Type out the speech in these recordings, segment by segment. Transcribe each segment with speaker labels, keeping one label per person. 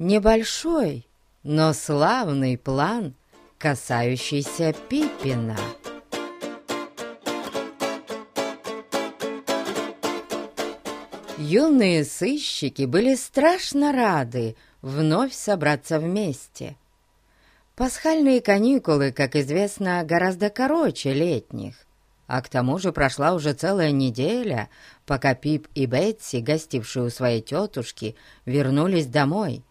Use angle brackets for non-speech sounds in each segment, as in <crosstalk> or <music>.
Speaker 1: небольшой, но славный план, касающийся Пиппина. Юные сыщики были страшно рады вновь собраться вместе. Пасхальные каникулы, как известно, гораздо короче летних, а к тому же прошла уже целая неделя, пока Пип и Бетси, гостившие у своей тетушки, вернулись домой.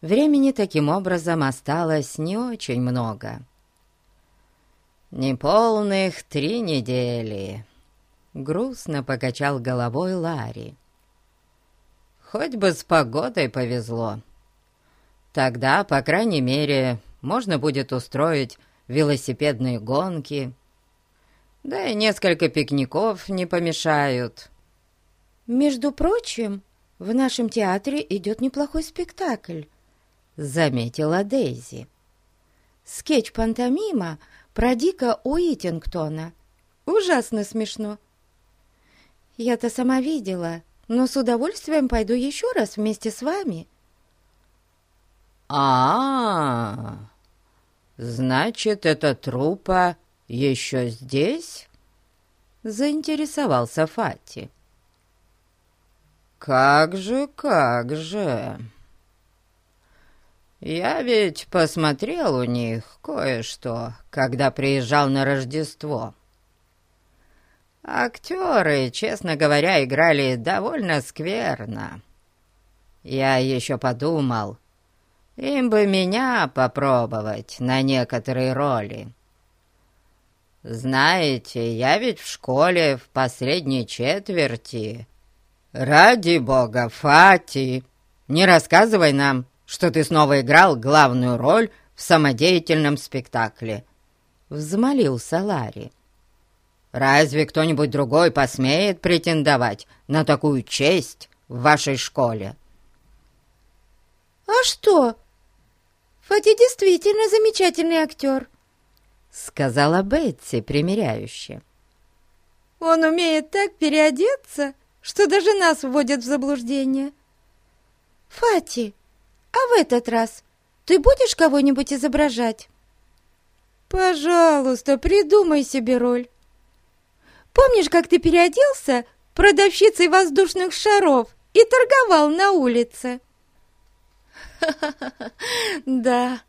Speaker 1: Времени таким образом осталось не очень много. «Неполных три недели», — грустно покачал головой Ларри. Хоть бы с погодой повезло. Тогда, по крайней мере, можно будет устроить велосипедные гонки. Да и несколько пикников не помешают.
Speaker 2: «Между прочим, в нашем театре идет неплохой спектакль», — заметила Дейзи. «Скетч-пантомима про Дика Уитингтона. Ужасно смешно. Я-то сама видела, но с удовольствием пойду еще раз вместе с вами».
Speaker 1: А, -а, -а значит, эта трупа еще здесь?» Заинтересовался Фати. «Как же, как же!» «Я ведь посмотрел у них кое-что, когда приезжал на Рождество. Актеры, честно говоря, играли довольно скверно. Я еще подумал, им бы меня попробовать на некоторые роли. Знаете, я ведь в школе в последней четверти. Ради бога, Фати, не рассказывай нам, что ты снова играл главную роль в самодеятельном спектакле. Взмолился Ларри. Разве кто-нибудь другой посмеет претендовать на такую честь в вашей школе?»
Speaker 2: «А что? Фати действительно замечательный актер», — сказала Бетси примиряюще. «Он умеет так переодеться, что даже нас вводит в заблуждение. Фати, а в этот раз ты будешь кого-нибудь изображать?» «Пожалуйста, придумай себе роль. Помнишь, как ты переоделся продавщицей воздушных шаров и торговал на улице?» <laughs> «Да,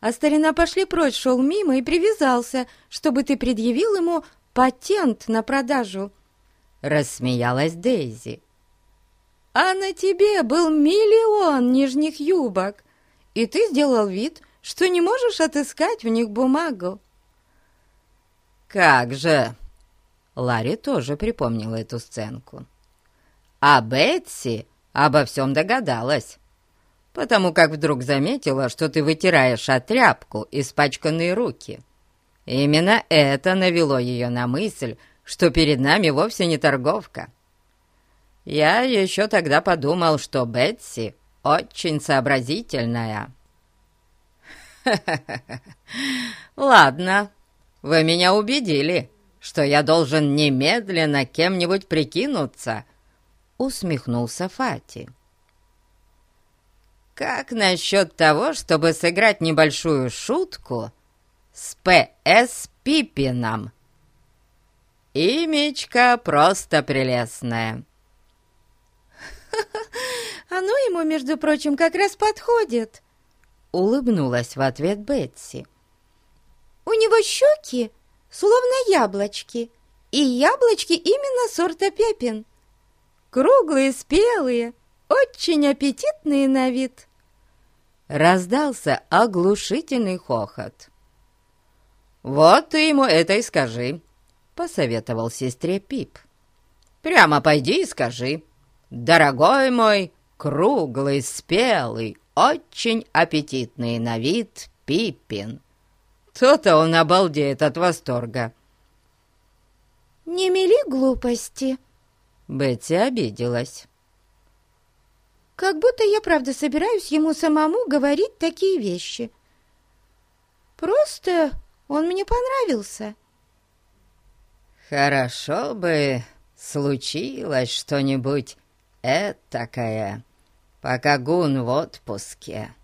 Speaker 2: а старина пошли прочь шел мимо и привязался, чтобы ты предъявил ему патент на продажу», — рассмеялась Дейзи. «А на тебе был миллион нижних юбок, и ты сделал вид, что не можешь отыскать в них бумагу».
Speaker 1: «Как же!» Ларри тоже припомнила эту сценку. А Бетси обо всем догадалась, потому как вдруг заметила, что ты вытираешь от тряпку испачканные руки. Именно это навело ее на мысль, что перед нами вовсе не торговка. Я еще тогда подумал, что Бетси очень сообразительная. <laughs> Ладно, вы меня убедили что я должен немедленно кем-нибудь прикинуться», — усмехнулся Фати. «Как насчет того, чтобы сыграть небольшую шутку с П.С. Пипином?» «Имечко просто прелестное».
Speaker 2: «Оно <laughs> ему, между прочим, как раз подходит», — улыбнулась в ответ Бетси. «У него щеки словно яблочки, и яблочки именно сорта пепин. Круглые, спелые, очень аппетитные на вид.
Speaker 1: Раздался оглушительный хохот. «Вот ты ему это и скажи», — посоветовал сестре Пип. «Прямо пойди и скажи. Дорогой мой, круглый, спелый, очень аппетитный на вид Пиппин». То-то он обалдеет от восторга.
Speaker 2: «Не мели глупости!»
Speaker 1: Бетти обиделась.
Speaker 2: «Как будто я правда собираюсь ему самому говорить такие вещи. Просто он мне понравился».
Speaker 1: «Хорошо бы случилось что-нибудь этакое», — пока Гун в отпуске»,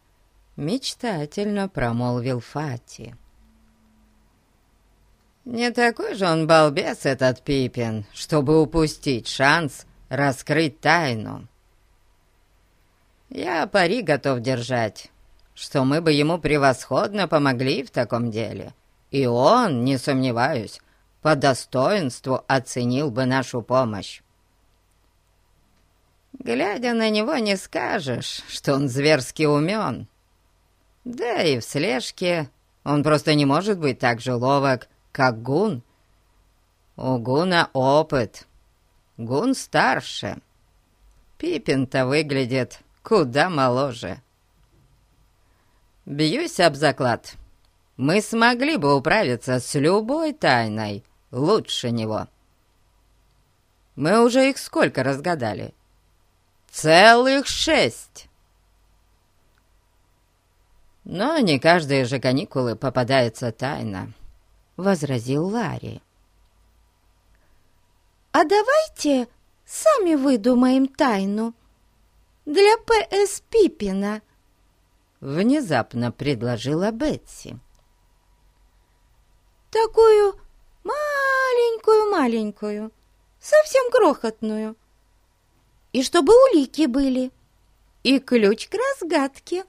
Speaker 1: — мечтательно промолвил Фати. «Не такой же он балбес, этот Пипин, чтобы упустить шанс раскрыть тайну. Я пари готов держать, что мы бы ему превосходно помогли в таком деле, и он, не сомневаюсь, по достоинству оценил бы нашу помощь. Глядя на него, не скажешь, что он зверски умен. Да и в слежке он просто не может быть так же ловок, как Гун. У Гуна опыт. Гун старше. Пипин-то выглядит куда моложе. Бьюсь об заклад. Мы смогли бы управиться с любой тайной лучше него. Мы уже их сколько разгадали? Целых шесть. Но не каждые же каникулы попадается тайна, — возразил Ларри.
Speaker 2: «А давайте сами выдумаем тайну для П.С. Пипина», —
Speaker 1: внезапно предложила Бетси.
Speaker 2: «Такую маленькую-маленькую, совсем крохотную, и чтобы улики были, и ключ к разгадке,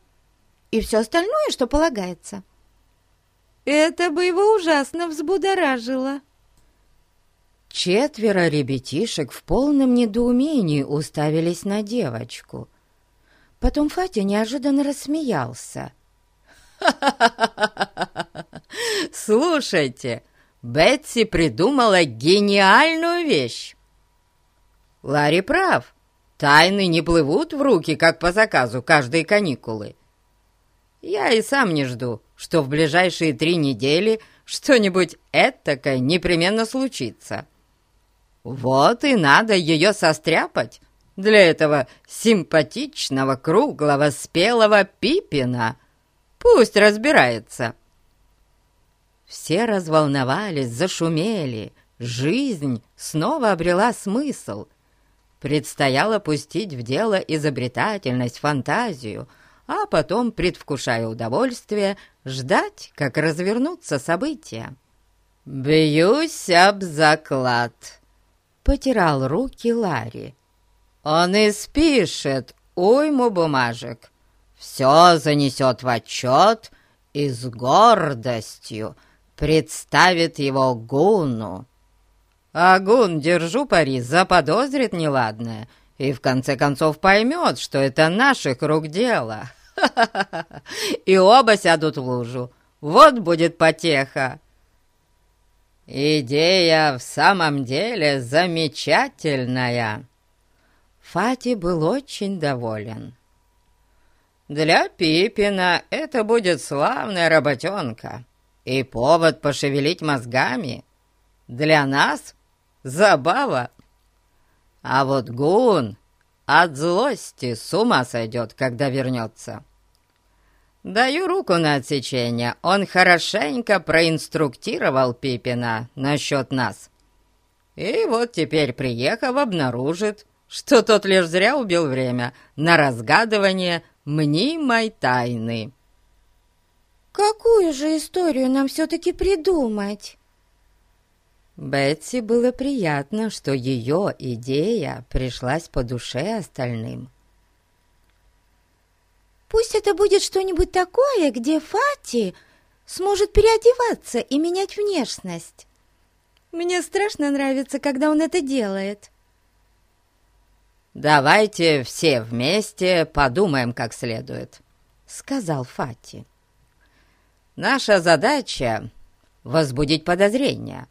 Speaker 2: и все остальное, что полагается. Это бы его ужасно взбудоражило».
Speaker 1: Четверо ребятишек в полном недоумении уставились на девочку. Потом Фатя неожиданно рассмеялся. <laughs> «Слушайте, Бетси придумала гениальную вещь!» Ларри прав. Тайны не плывут в руки, как по заказу, каждые каникулы. Я и сам не жду, что в ближайшие три недели что-нибудь этакое непременно случится. Вот и надо ее состряпать для этого симпатичного, круглого, спелого Пипина. Пусть разбирается. Все разволновались, зашумели. Жизнь снова обрела смысл — Предстояло пустить в дело изобретательность, фантазию, а потом, предвкушая удовольствие, ждать, как развернутся события. «Бьюсь об заклад», — потирал руки Ларри. «Он испишет уйму бумажек, все занесет в отчет и с гордостью представит его Гуну. Агун, держу пари, заподозрит неладное и в конце концов поймет, что это наших рук дело. <laughs> И оба сядут в лужу. Вот будет потеха. Идея в самом деле замечательная. Фати был очень доволен. Для Пипина это будет славная работенка и повод пошевелить мозгами. Для нас Забава. А вот Гун от злости с ума сойдет, когда вернется. Даю руку на отсечение. Он хорошенько проинструктировал Пипина насчет нас. И вот теперь, приехав, обнаружит, что тот лишь зря убил время на разгадывание мнимой тайны.
Speaker 2: «Какую же историю нам все-таки придумать?»
Speaker 1: Бетси было приятно, что ее идея пришлась по душе остальным.
Speaker 2: «Пусть это будет что-нибудь такое, где Фати сможет переодеваться и менять внешность. Мне страшно нравится, когда он это делает».
Speaker 1: «Давайте все вместе подумаем как следует», — сказал Фати. «Наша задача — возбудить подозрения»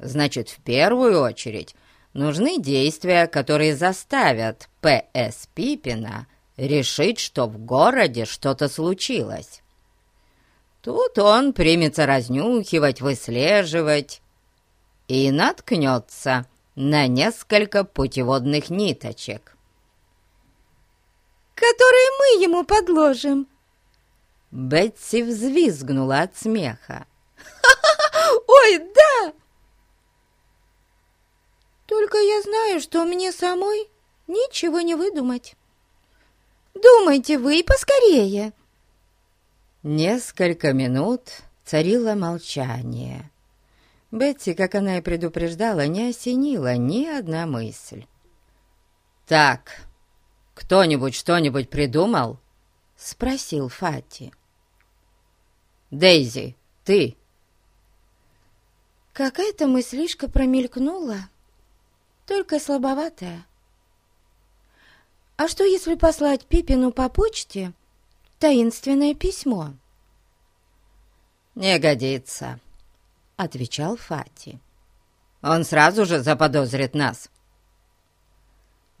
Speaker 1: Значит, в первую очередь нужны действия, которые заставят П.С. Пипина решить, что в городе что-то случилось. Тут он примется разнюхивать, выслеживать и наткнется на несколько путеводных ниточек.
Speaker 2: «Которые мы ему подложим!»
Speaker 1: Бетси взвизгнула от смеха. <laughs>
Speaker 2: «Ой, да! Только я знаю, что мне самой ничего не выдумать. Думайте вы и поскорее!»
Speaker 1: Несколько минут царило молчание. Бетти, как она и предупреждала, не осенила ни одна мысль. «Так, кто-нибудь что-нибудь придумал?» — спросил Фати. «Дейзи, ты?»
Speaker 2: Какая-то мыслишка промелькнула, только слабоватая. А что, если послать Пипину по почте таинственное письмо?»
Speaker 1: «Не годится», — отвечал Фати. «Он сразу же заподозрит нас».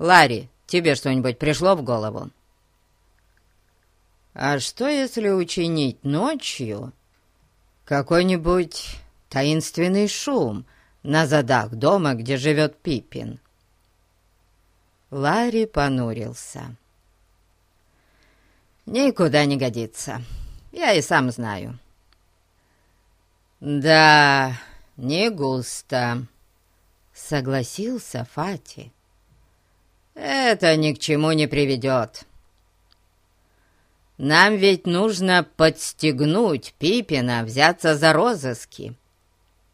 Speaker 1: «Ларри, тебе что-нибудь пришло в голову?» «А что, если учинить ночью какой-нибудь таинственный шум на задах дома, где живет Пипин?» Ларри понурился. «Никуда не годится, я и сам знаю». «Да, не густо», — согласился Фати. «Это ни к чему не приведет. Нам ведь нужно подстегнуть Пипина взяться за розыски.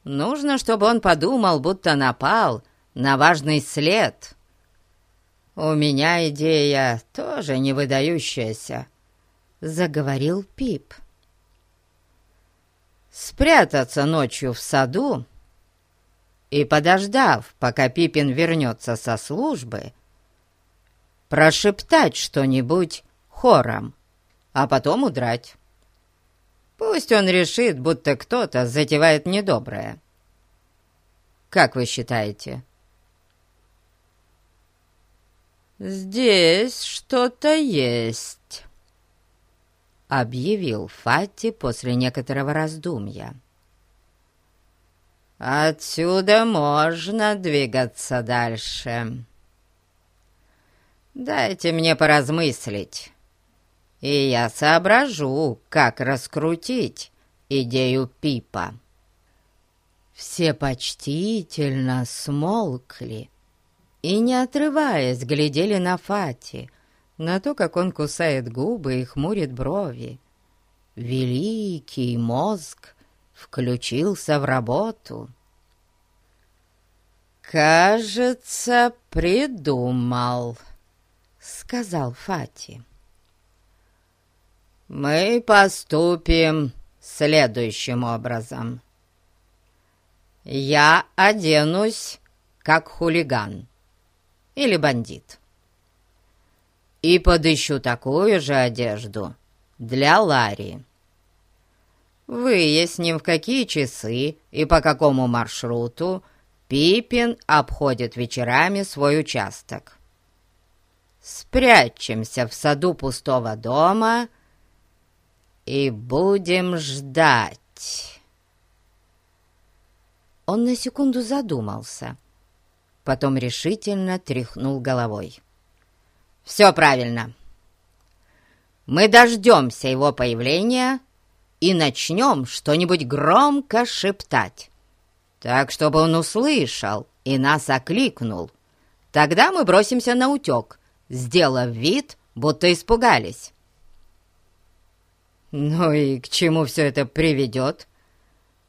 Speaker 1: Нужно, чтобы он подумал, будто напал на важный след. У меня идея тоже не выдающаяся», — заговорил Пип. «Спрятаться ночью в саду и, подождав, пока Пипин вернется со службы, прошептать что-нибудь хором, а потом удрать. Пусть он решит, будто кто-то затевает недоброе. Как вы считаете?» «Здесь что-то есть», — объявил Фати после некоторого раздумья. «Отсюда можно двигаться дальше. Дайте мне поразмыслить, и я соображу, как раскрутить идею Пипа». Все почтительно смолкли, — и, не отрываясь, глядели на Фати, на то, как он кусает губы и хмурит брови. Великий мозг включился в работу. «Кажется, придумал», — сказал Фати. «Мы поступим следующим образом. Я оденусь, как хулиган» или бандит. И подыщу такую же одежду для Ларри. Выясним, в какие часы и по какому маршруту Пипин обходит вечерами свой участок. Спрячемся в саду пустого дома и будем ждать. Он на секунду задумался — потом решительно тряхнул головой. «Все правильно. Мы дождемся его появления и начнем что-нибудь громко шептать, так, чтобы он услышал и нас окликнул. Тогда мы бросимся на утек, сделав вид, будто испугались». «Ну и к чему все это приведет?»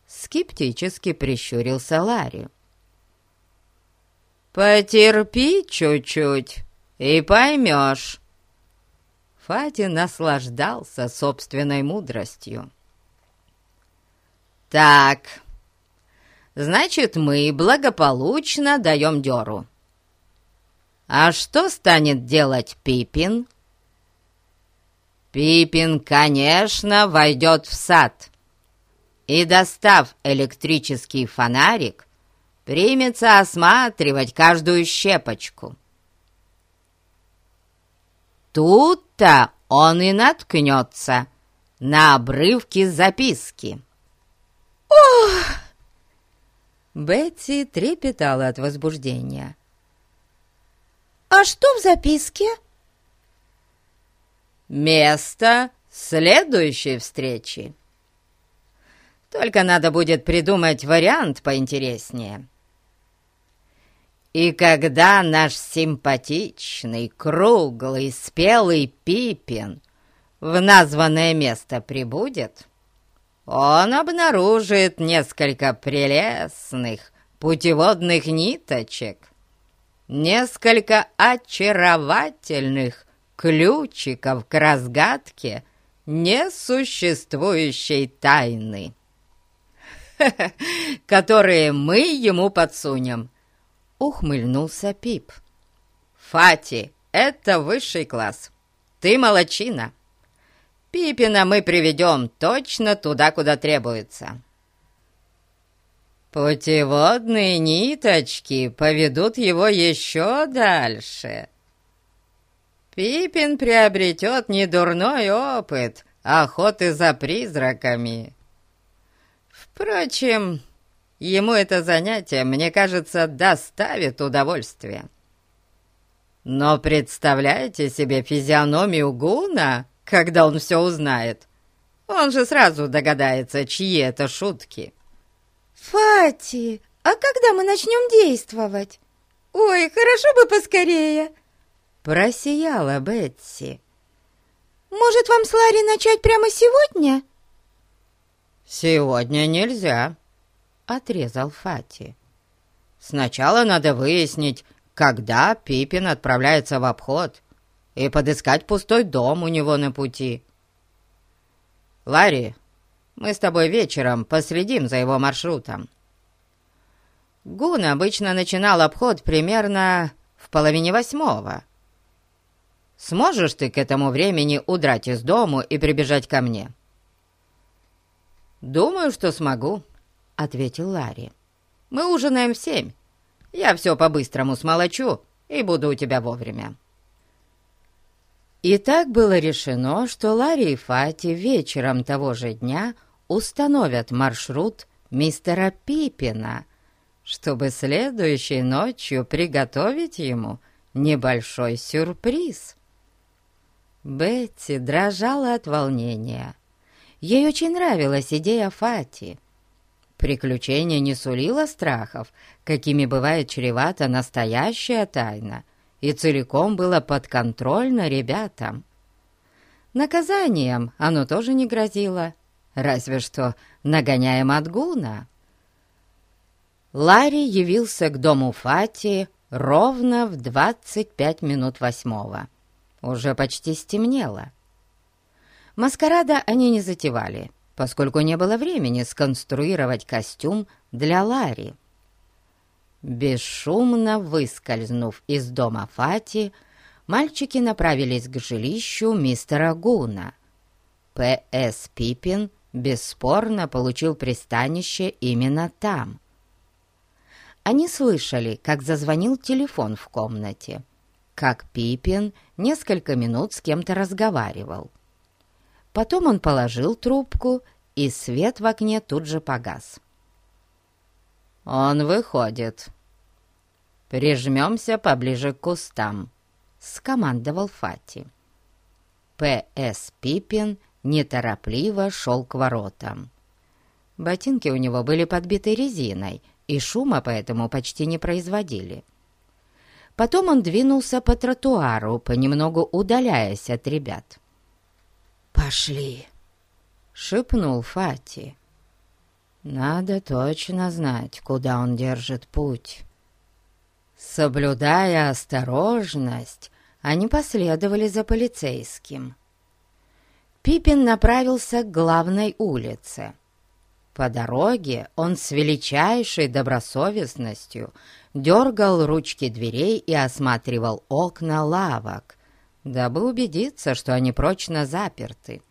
Speaker 1: Скептически прищурился Ларри. «Потерпи чуть-чуть и поймешь». Фати наслаждался собственной мудростью. «Так, значит, мы благополучно даем дёру. А что станет делать Пипин?» Пипин, конечно, войдет в сад и, достав электрический фонарик, примется осматривать каждую щепочку. Тут-то он и наткнется на обрывки записки.
Speaker 2: «Ох!»
Speaker 1: Бетси трепетала от возбуждения.
Speaker 2: «А что в записке?»
Speaker 1: «Место следующей встречи. Только надо будет придумать вариант поинтереснее». И когда наш симпатичный, круглый, спелый Пипин в названное место прибудет, он обнаружит несколько прелестных путеводных ниточек, несколько очаровательных ключиков к разгадке несуществующей тайны, <laughs> которые мы ему подсунем. Ухмыльнулся Пип. «Фати, это высший класс. Ты молочина. Пипина мы приведем точно туда, куда требуется». Путеводные ниточки поведут его еще дальше. Пипин приобретет недурной опыт охоты за призраками. Впрочем, ему это занятие, мне кажется, доставит удовольствие. Но представляете себе физиономию Гуна, когда он все узнает? Он же сразу догадается, чьи это шутки.
Speaker 2: «Фати, а когда мы начнем действовать? Ой, хорошо бы поскорее!»
Speaker 1: Просияла Бетси.
Speaker 2: «Может, вам с Ларри начать прямо сегодня?»
Speaker 1: «Сегодня нельзя», — отрезал Фати. «Сначала надо выяснить, когда Пипин отправляется в обход, и подыскать пустой дом у него на пути. Ларри, мы с тобой вечером последим за его маршрутом. Гун обычно начинал обход примерно в половине восьмого. Сможешь ты к этому времени удрать из дому и прибежать ко мне?» «Думаю, что смогу», — ответил Ларри. «Мы ужинаем в семь. Я все по-быстрому смолочу и буду у тебя вовремя». И так было решено, что Ларри и Фати вечером того же дня — установят маршрут мистера Пипина, чтобы следующей ночью приготовить ему небольшой сюрприз. Бетти дрожала от волнения. Ей очень нравилась идея Фати. Приключение не сулило страхов, какими бывает чревата настоящая тайна, и целиком было подконтрольно ребятам. Наказанием оно тоже не грозило — разве что нагоняем от гуна. Ларри явился к дому Фати ровно в двадцать пять минут восьмого. Уже почти стемнело. Маскарада они не затевали, поскольку не было времени сконструировать костюм для Ларри. Бесшумно выскользнув из дома Фати, мальчики направились к жилищу мистера Гуна. П.С. Пиппин бесспорно получил пристанище именно там. Они слышали, как зазвонил телефон в комнате, как Пипин несколько минут с кем-то разговаривал. Потом он положил трубку, и свет в окне тут же погас. «Он выходит. Прижмемся поближе к кустам», — скомандовал Фати. П.С. Пипин неторопливо шел к воротам. Ботинки у него были подбиты резиной, и шума поэтому почти не производили. Потом он двинулся по тротуару, понемногу удаляясь от ребят. «Пошли!» — шепнул Фати. «Надо точно знать, куда он держит путь». Соблюдая осторожность, они последовали за полицейским. Пипин направился к главной улице. По дороге он с величайшей добросовестностью дергал ручки дверей и осматривал окна лавок, дабы убедиться, что они прочно заперты.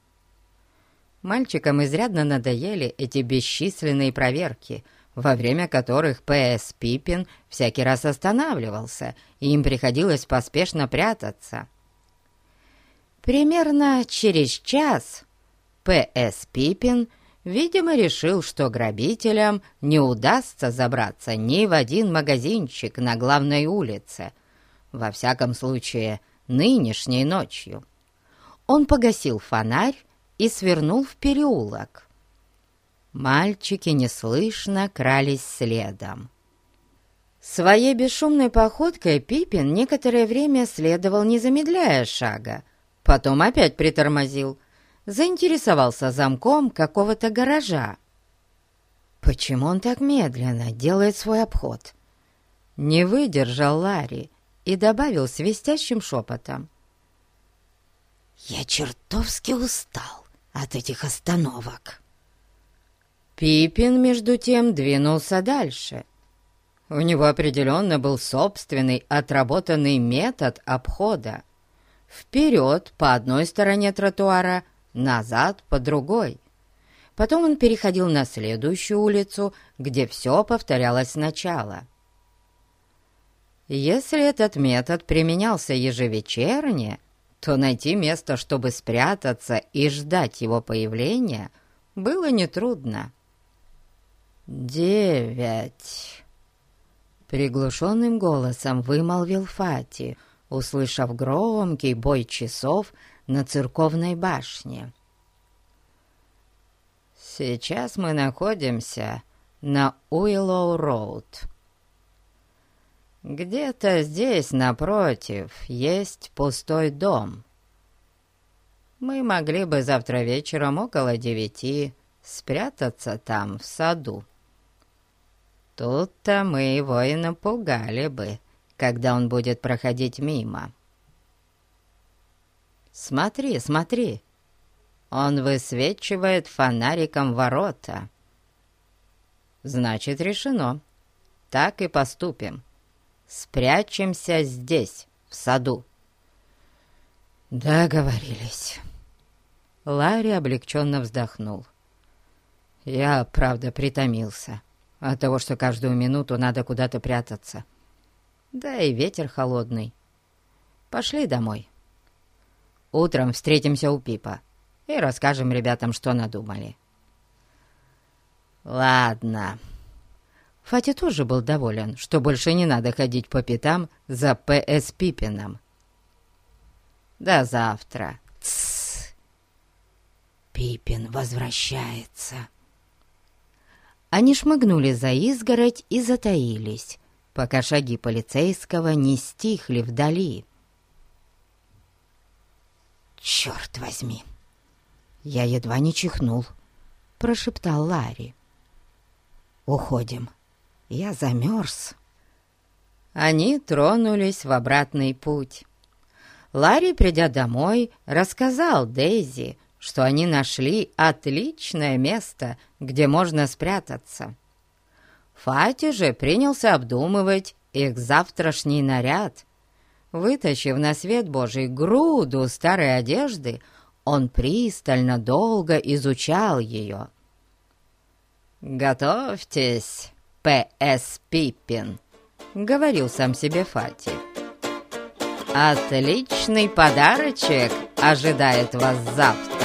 Speaker 1: Мальчикам изрядно надоели эти бесчисленные проверки, во время которых П.С. Пипин всякий раз останавливался, и им приходилось поспешно прятаться. Примерно через час П.С. Пипин, видимо, решил, что грабителям не удастся забраться ни в один магазинчик на главной улице, во всяком случае, нынешней ночью. Он погасил фонарь и свернул в переулок. Мальчики неслышно крались следом. Своей бесшумной походкой Пипин некоторое время следовал, не замедляя шага. Потом опять притормозил, заинтересовался замком какого-то гаража. Почему он так медленно делает свой обход? Не выдержал Ларри и добавил свистящим шепотом. «Я чертовски устал от этих остановок». Пипин, между тем, двинулся дальше. У него определенно был собственный отработанный метод обхода. Вперед по одной стороне тротуара, назад по другой. Потом он переходил на следующую улицу, где все повторялось сначала. Если этот метод применялся ежевечерне, то найти место, чтобы спрятаться и ждать его появления, было нетрудно. «Девять!» Приглушенным голосом вымолвил Фати, услышав громкий бой часов на церковной башне. Сейчас мы находимся на Уиллоу-Роуд. Где-то здесь, напротив, есть пустой дом. Мы могли бы завтра вечером около девяти спрятаться там, в саду. Тут-то мы его и напугали бы, когда он будет проходить мимо. Смотри, смотри, он высвечивает фонариком ворота. Значит, решено. Так и поступим. Спрячемся здесь, в саду. Договорились. Ларри облегченно вздохнул. Я, правда, притомился от того, что каждую минуту надо куда-то прятаться. Да и ветер холодный. Пошли домой. Утром встретимся у Пипа и расскажем ребятам, что надумали. Ладно. Фати тоже был доволен, что больше не надо ходить по пятам за П.С. Пипином. До завтра. Тссс. Пипин возвращается. Они шмыгнули за изгородь и затаились, пока шаги полицейского не стихли вдали. «Черт возьми!» «Я едва не чихнул», — прошептал Ларри. «Уходим. Я замерз». Они тронулись в обратный путь. Ларри, придя домой, рассказал Дейзи, что они нашли отличное место, где можно спрятаться. Фати же принялся обдумывать их завтрашний наряд. Вытащив на свет Божий груду старой одежды, он пристально долго изучал ее. «Готовьтесь, П.С. Пиппин», — говорил сам себе Фати. «Отличный подарочек ожидает вас завтра».